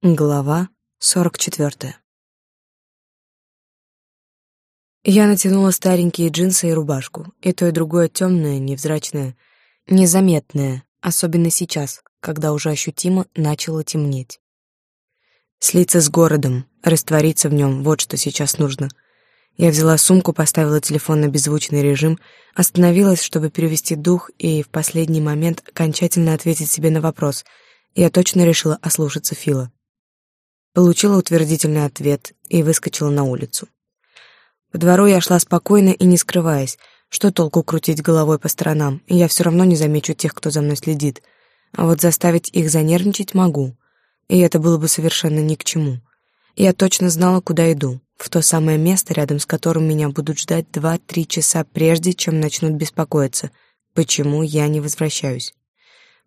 Глава сорок четвертая. Я натянула старенькие джинсы и рубашку, и то и другое темное, невзрачное, незаметное, особенно сейчас, когда уже ощутимо начало темнеть. Слиться с городом, раствориться в нем — вот что сейчас нужно. Я взяла сумку, поставила телефон на беззвучный режим, остановилась, чтобы перевести дух, и в последний момент окончательно ответить себе на вопрос. Я точно решила ослушаться Фила. Получила утвердительный ответ и выскочила на улицу. По двору я шла спокойно и не скрываясь. Что толку крутить головой по сторонам, я все равно не замечу тех, кто за мной следит. А вот заставить их занервничать могу. И это было бы совершенно ни к чему. Я точно знала, куда иду, в то самое место, рядом с которым меня будут ждать два-три часа прежде, чем начнут беспокоиться, почему я не возвращаюсь.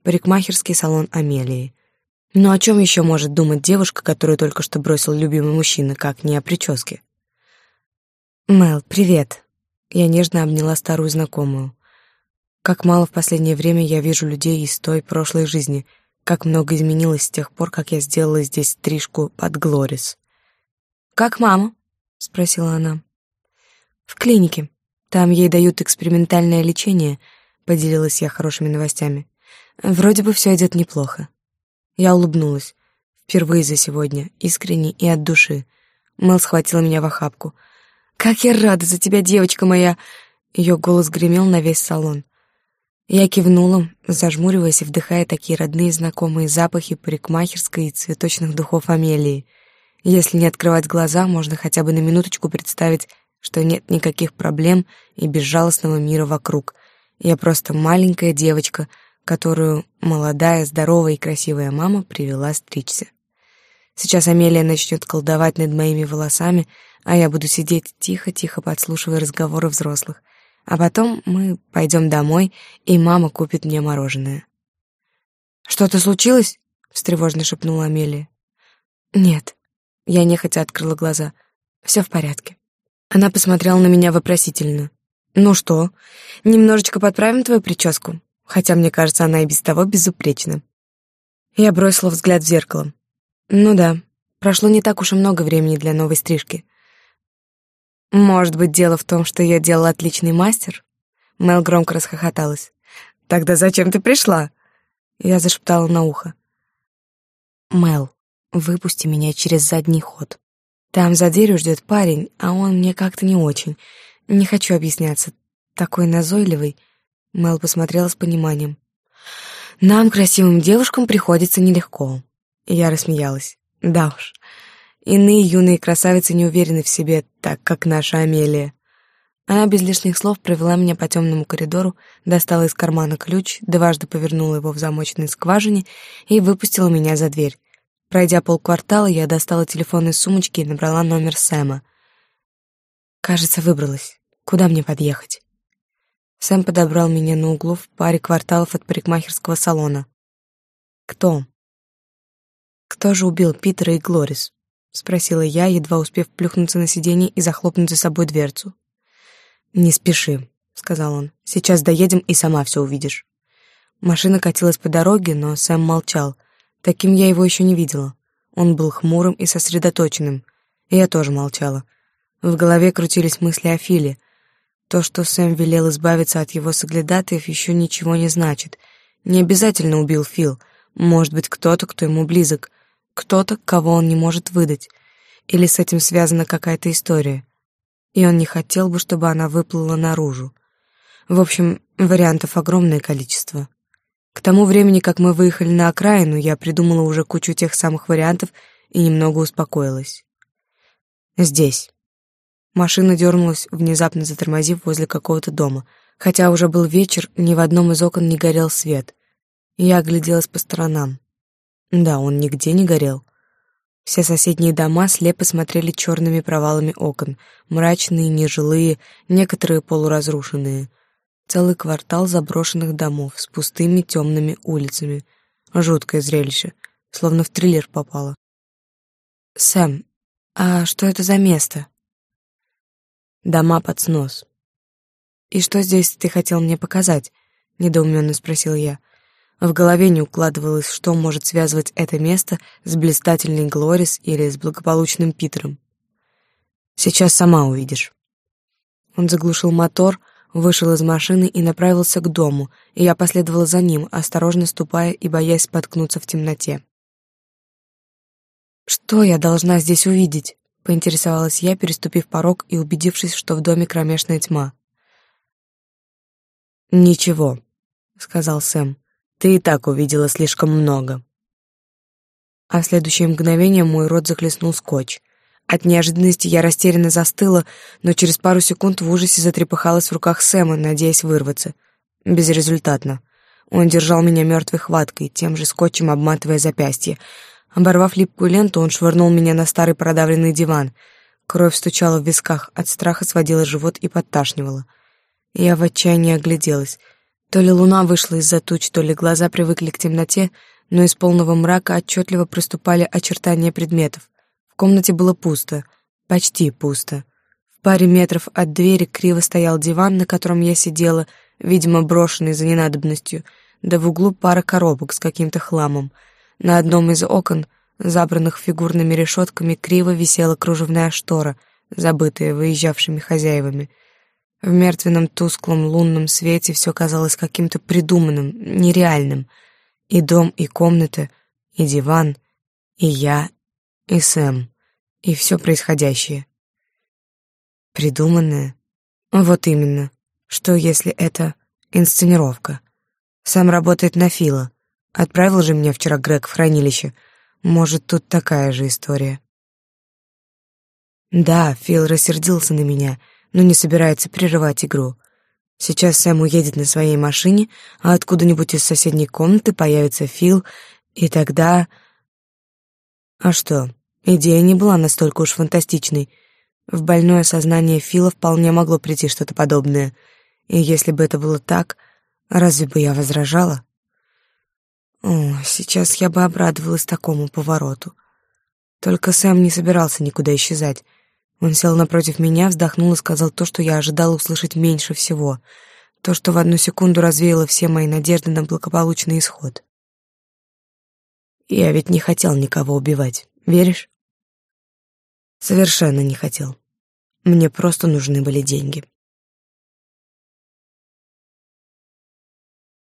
Парикмахерский салон Амелии. Но о чем еще может думать девушка, которую только что бросил любимый мужчина, как не о прическе? «Мел, привет!» Я нежно обняла старую знакомую. Как мало в последнее время я вижу людей из той прошлой жизни, как много изменилось с тех пор, как я сделала здесь стрижку под Глорис. «Как мама?» — спросила она. «В клинике. Там ей дают экспериментальное лечение», — поделилась я хорошими новостями. «Вроде бы все идет неплохо». Я улыбнулась. Впервые за сегодня, искренне и от души. Мэл схватила меня в охапку. «Как я рада за тебя, девочка моя!» Ее голос гремел на весь салон. Я кивнула, зажмуриваясь и вдыхая такие родные знакомые запахи парикмахерской и цветочных духов Амелии. Если не открывать глаза, можно хотя бы на минуточку представить, что нет никаких проблем и безжалостного мира вокруг. Я просто маленькая девочка — которую молодая, здоровая и красивая мама привела стричься. Сейчас Амелия начнет колдовать над моими волосами, а я буду сидеть тихо-тихо, подслушивая разговоры взрослых. А потом мы пойдем домой, и мама купит мне мороженое. «Что-то случилось?» — встревожно шепнула Амелия. «Нет». Я нехотя открыла глаза. «Все в порядке». Она посмотрела на меня вопросительно. «Ну что, немножечко подправим твою прическу?» Хотя мне кажется, она и без того безупречна. Я бросила взгляд в зеркало. Ну да, прошло не так уж и много времени для новой стрижки. Может быть, дело в том, что я делала отличный мастер? Мел громко расхохоталась. Тогда зачем ты пришла? Я зашептала на ухо. Мел, выпусти меня через задний ход. Там за дверью ждет парень, а он мне как-то не очень. Не хочу объясняться. Такой назойливый. Мел посмотрела с пониманием. «Нам, красивым девушкам, приходится нелегко». Я рассмеялась. «Да уж, иные юные красавицы не уверены в себе, так как наша Амелия». Она без лишних слов провела меня по темному коридору, достала из кармана ключ, дважды повернула его в замочной скважине и выпустила меня за дверь. Пройдя полквартала, я достала телефон из сумочки и набрала номер Сэма. Кажется, выбралась. Куда мне подъехать? Сэм подобрал меня на углу в паре кварталов от парикмахерского салона. «Кто?» «Кто же убил Питера и Глорис?» — спросила я, едва успев плюхнуться на сиденье и захлопнуть за собой дверцу. «Не спеши», — сказал он. «Сейчас доедем и сама все увидишь». Машина катилась по дороге, но Сэм молчал. Таким я его еще не видела. Он был хмурым и сосредоточенным. И я тоже молчала. В голове крутились мысли о Филе — то, что Сэм велел избавиться от его соглядатаев, еще ничего не значит. Не обязательно убил Фил. Может быть, кто-то, кто ему близок. Кто-то, кого он не может выдать. Или с этим связана какая-то история. И он не хотел бы, чтобы она выплыла наружу. В общем, вариантов огромное количество. К тому времени, как мы выехали на окраину, я придумала уже кучу тех самых вариантов и немного успокоилась. Здесь. Машина дернулась, внезапно затормозив возле какого-то дома. Хотя уже был вечер, ни в одном из окон не горел свет. Я огляделась по сторонам. Да, он нигде не горел. Все соседние дома слепо смотрели черными провалами окон, мрачные, нежилые, некоторые полуразрушенные. Целый квартал заброшенных домов с пустыми темными улицами. Жуткое зрелище, словно в триллер попало. «Сэм, а что это за место?» Дома под снос. «И что здесь ты хотел мне показать?» — недоуменно спросил я. В голове не укладывалось, что может связывать это место с блистательной Глорис или с благополучным Питером. Сейчас сама увидишь. Он заглушил мотор, вышел из машины и направился к дому, и я последовала за ним, осторожно ступая и боясь споткнуться в темноте. «Что я должна здесь увидеть?» — поинтересовалась я, переступив порог и убедившись, что в доме кромешная тьма. «Ничего», — сказал Сэм. «Ты и так увидела слишком много». А в следующее мгновение мой рот захлестнул скотч. От неожиданности я растерянно застыла, но через пару секунд в ужасе затрепыхалась в руках Сэма, надеясь вырваться. Безрезультатно. Он держал меня мертвой хваткой, тем же скотчем обматывая запястье. Оборвав липкую ленту, он швырнул меня на старый продавленный диван. Кровь стучала в висках, от страха сводила живот и подташнивала. Я в отчаянии огляделась. То ли луна вышла из-за туч, то ли глаза привыкли к темноте, но из полного мрака отчетливо проступали очертания предметов комнате было пусто, почти пусто. В паре метров от двери криво стоял диван, на котором я сидела, видимо, брошенный за ненадобностью, да в углу пара коробок с каким-то хламом. На одном из окон, забранных фигурными решетками, криво висела кружевная штора, забытая выезжавшими хозяевами. В мертвенном тусклом лунном свете все казалось каким-то придуманным, нереальным. И дом, и комната, и диван, и я, и Сэм и все происходящее. Придуманное? Вот именно. Что, если это инсценировка? Сам работает на Фила. Отправил же меня вчера Грег в хранилище. Может, тут такая же история. Да, Фил рассердился на меня, но не собирается прерывать игру. Сейчас Сэм уедет на своей машине, а откуда-нибудь из соседней комнаты появится Фил, и тогда... А что, Идея не была настолько уж фантастичной. В больное сознание Фила вполне могло прийти что-то подобное. И если бы это было так, разве бы я возражала? О, сейчас я бы обрадовалась такому повороту. Только Сэм не собирался никуда исчезать. Он сел напротив меня, вздохнул и сказал то, что я ожидала услышать меньше всего. То, что в одну секунду развеяло все мои надежды на благополучный исход. Я ведь не хотел никого убивать, веришь? Совершенно не хотел. Мне просто нужны были деньги.